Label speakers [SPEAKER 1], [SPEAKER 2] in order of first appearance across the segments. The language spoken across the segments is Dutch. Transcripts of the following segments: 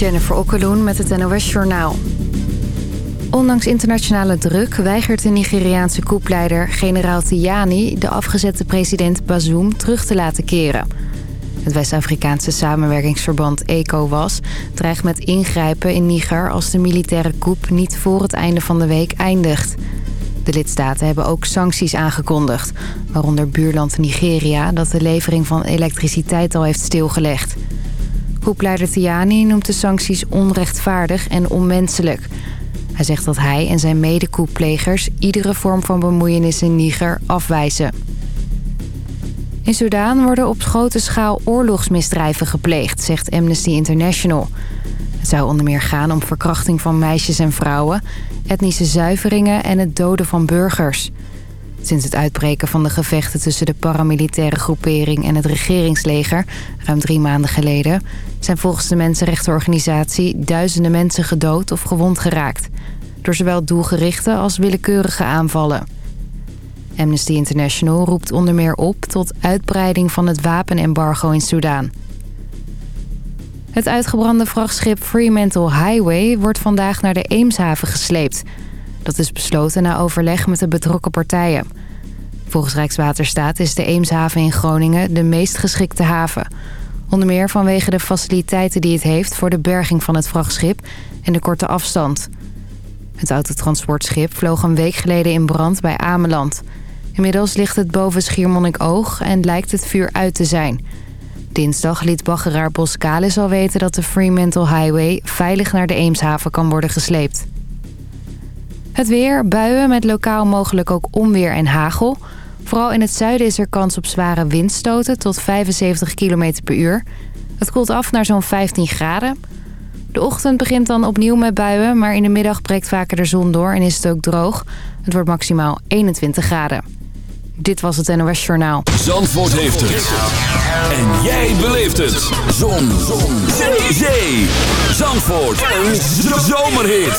[SPEAKER 1] Jennifer Okkeloen met het NOS Journaal. Ondanks internationale druk weigert de Nigeriaanse koepleider generaal Tiani... de afgezette president Bazoum terug te laten keren. Het West-Afrikaanse samenwerkingsverband ECOWAS dreigt met ingrijpen in Niger... als de militaire coup niet voor het einde van de week eindigt. De lidstaten hebben ook sancties aangekondigd... waaronder buurland Nigeria dat de levering van elektriciteit al heeft stilgelegd... Groepleider Tiani noemt de sancties onrechtvaardig en onmenselijk. Hij zegt dat hij en zijn medekoeplegers iedere vorm van bemoeienis in Niger afwijzen. In Sudaan worden op grote schaal oorlogsmisdrijven gepleegd, zegt Amnesty International. Het zou onder meer gaan om verkrachting van meisjes en vrouwen... etnische zuiveringen en het doden van burgers... Sinds het uitbreken van de gevechten tussen de paramilitaire groepering en het regeringsleger, ruim drie maanden geleden, zijn volgens de mensenrechtenorganisatie duizenden mensen gedood of gewond geraakt. Door zowel doelgerichte als willekeurige aanvallen. Amnesty International roept onder meer op tot uitbreiding van het wapenembargo in Soudaan. Het uitgebrande vrachtschip Fremantle Highway wordt vandaag naar de Eemshaven gesleept... Dat is besloten na overleg met de betrokken partijen. Volgens Rijkswaterstaat is de Eemshaven in Groningen de meest geschikte haven. Onder meer vanwege de faciliteiten die het heeft voor de berging van het vrachtschip en de korte afstand. Het autotransportschip vloog een week geleden in brand bij Ameland. Inmiddels ligt het boven Schiermonnikoog en lijkt het vuur uit te zijn. Dinsdag liet baggeraar Boskalis al weten dat de Fremantle Highway veilig naar de Eemshaven kan worden gesleept. Het weer, buien met lokaal mogelijk ook onweer en hagel. Vooral in het zuiden is er kans op zware windstoten tot 75 km per uur. Het koelt af naar zo'n 15 graden. De ochtend begint dan opnieuw met buien, maar in de middag breekt vaker de zon door en is het ook droog. Het wordt maximaal 21 graden. Dit was het NOS Journaal.
[SPEAKER 2] Zandvoort heeft het. En jij beleeft het. Zon. zon. Zee. Zee. Zandvoort. Een zomerhit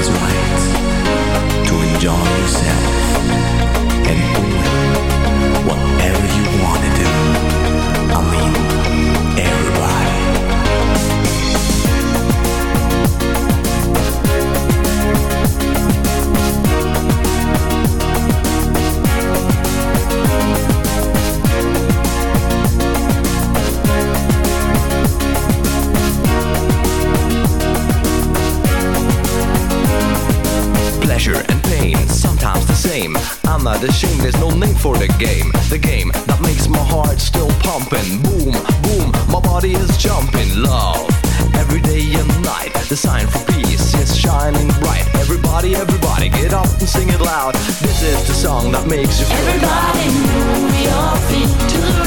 [SPEAKER 3] as right to enjoy yourself and doing whatever you want to do. I mean, the game, the game that makes my heart still pumping. Boom, boom, my body is jumping. Love, every day and night, the sign for peace is shining bright. Everybody, everybody, get up and sing it loud. This is the song that makes you feel. Everybody, move your feet to
[SPEAKER 4] the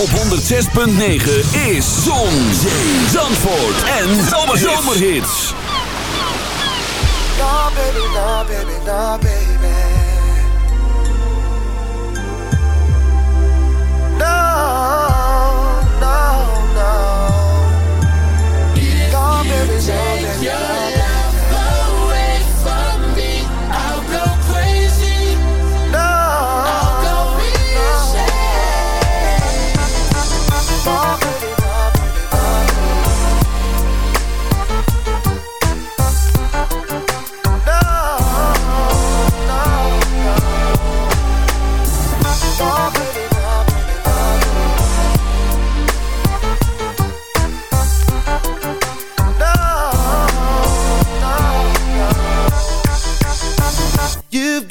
[SPEAKER 4] op 106.9 is Zon, Zee, Zandvoort en Zomerhits.
[SPEAKER 3] Nah, baby, nah, baby, nah, baby. No, no, no. Nah, baby, nah, baby, nah, baby.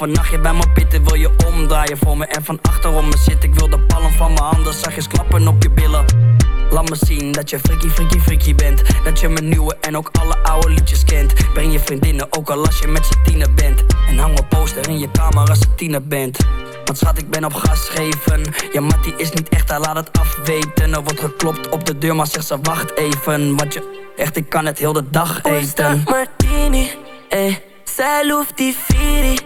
[SPEAKER 5] een nachtje bij me pitten? Wil je omdraaien voor me en van achterom me zit? Ik wil de palm van mijn handen zachtjes klappen op je billen. Laat me zien dat je freaky, freaky, freaky bent. Dat je mijn nieuwe en ook alle oude liedjes kent. Breng je vriendinnen ook al als je met z'n tiener bent. En hang een poster in je kamer als je tiener bent. Want schat, ik ben op gas geven. Ja, Mattie is niet echt, hij laat het afweten. Er wordt geklopt op de deur, maar zegt ze wacht even. Want je, echt, ik kan het heel de dag eten.
[SPEAKER 6] martini, eh. Zij loeft die Viri,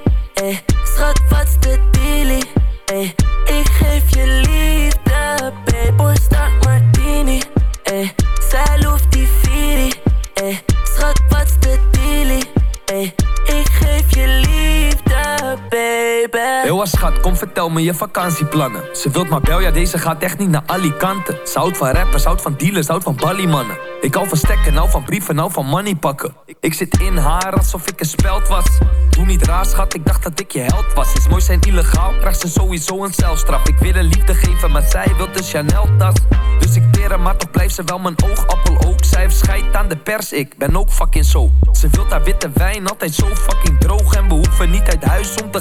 [SPEAKER 6] what's the dealie? Hey. Eh baby.
[SPEAKER 7] Heel schat, kom vertel me je vakantieplannen. Ze wilt maar bel, ja deze gaat echt niet naar Alicante. Ze houdt van rappers, houdt van dealers, houdt van ballymannen. Ik hou van stekken, nou van brieven, nou van money pakken. Ik, zit in haar alsof ik een speld was. Doe niet raar schat, ik dacht dat ik je held was. Is mooi zijn illegaal, krijgt ze sowieso een celstraf. Ik wil een liefde geven, maar zij wil de Chanel tas. Dus ik teren, maar toch blijft ze wel mijn oogappel ook. Zij heeft aan de pers, ik ben ook fucking zo. Ze wilt haar witte wijn, altijd zo fucking droog. En we hoeven niet uit huis om te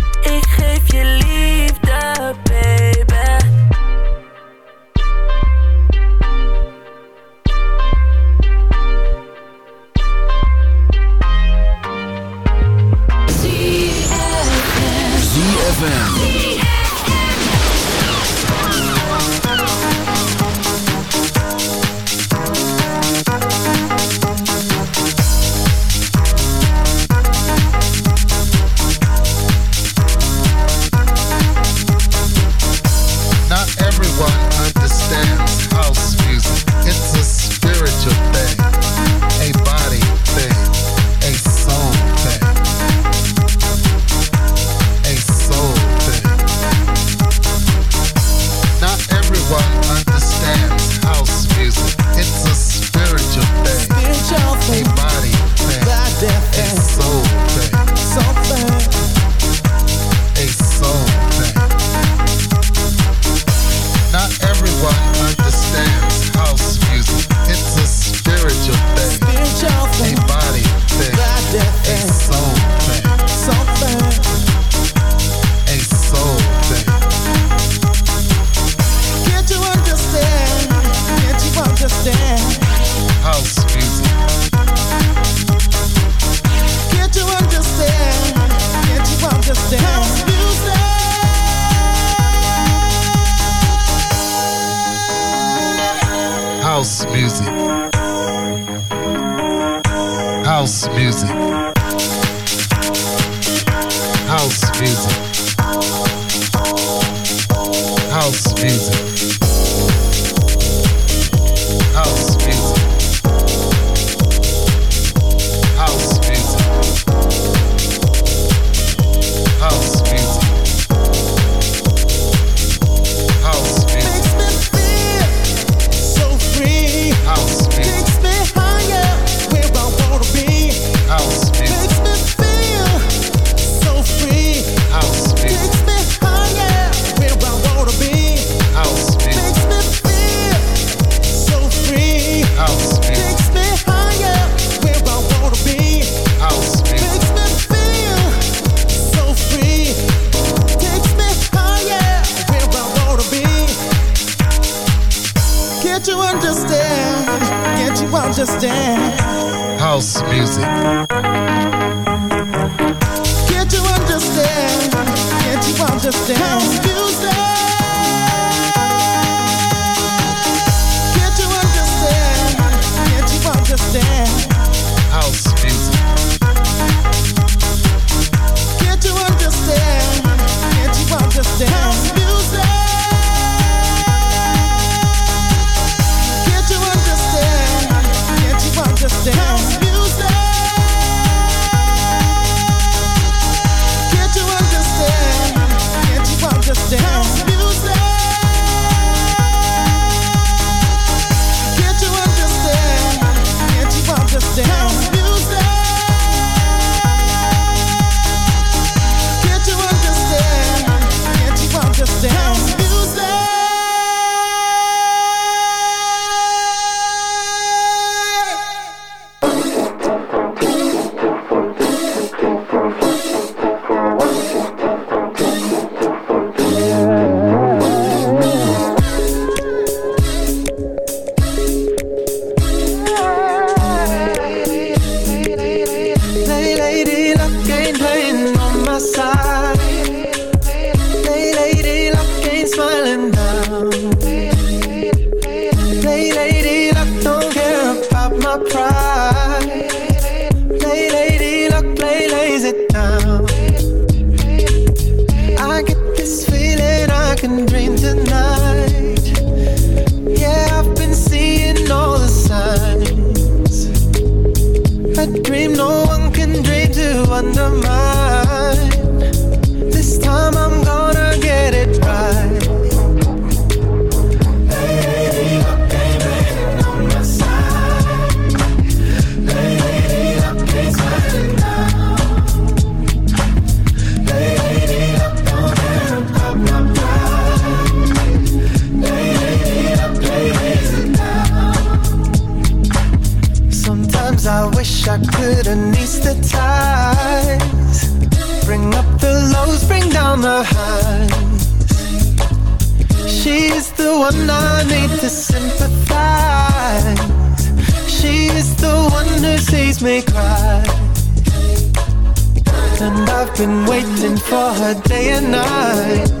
[SPEAKER 3] How hunting for her day and night.